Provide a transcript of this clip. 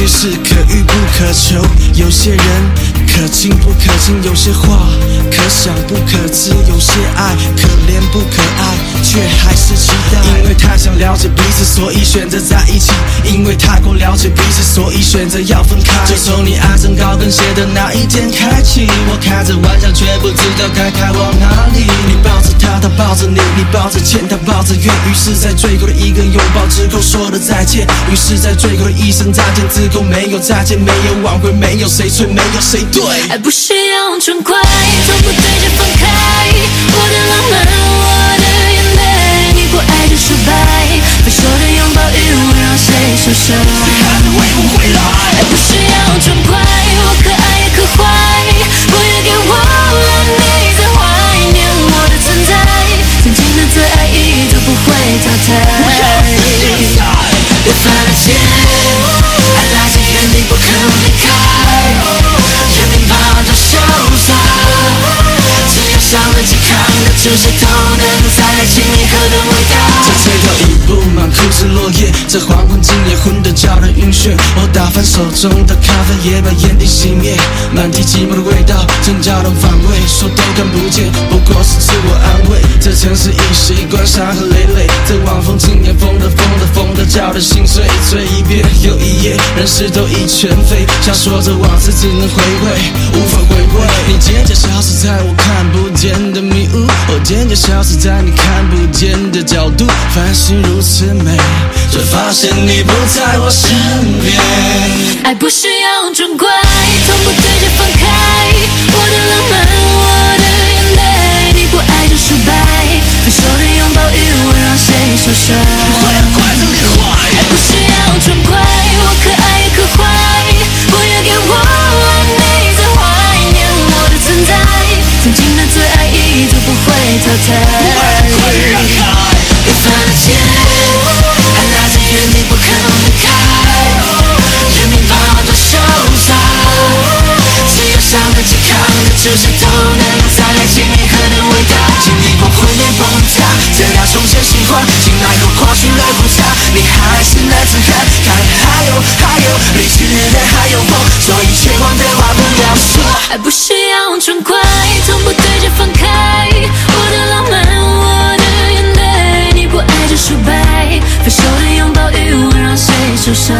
有些事可遇不可求，有些人可亲不可亲，有些话可想不可知，有些爱可怜不可爱，却还是期待。了解彼此，所以选择在一起；因为太过了解彼此，所以选择要分开。就从你爱上高跟鞋的那一天开启，我开着玩笑，却不知道该开往哪里。你抱着他，他抱着你，你抱着钱，他抱着怨，于是，在最后的一个拥抱之后说了再见。于是，在最后的一声再见之后，没有再见，没有挽回，没有谁错，没有谁对。爱不是用纯快，从不对着放开。我的浪漫，淘汰。别犯了贱，爱拉近原地不肯离开，任凭跑到受伤，只要伤了健康的出谁都能在一起，你何等伟大。在最后一布，满枯枝落叶，这黄叫人晕眩。我打翻手中的咖啡，也把烟蒂熄灭，满地寂寞的味道，正叫人反胃。说都看不见，不过是自我安慰。这城市已习惯伤痕累累，这晚风今夜疯的疯的疯的叫人心碎。醉一遍又一夜，人事都已全非，想说着往事只能回味，无法回味。你渐渐消失在我看不见的迷雾，我渐渐消失在你看不见的角度。繁星如此美，却发现你不在我身边。所以喜欢的话不要说，爱不需要装快，从不对着放开。我的浪漫，我的眼泪，你不爱就束带。分手的拥抱，余温让谁受伤？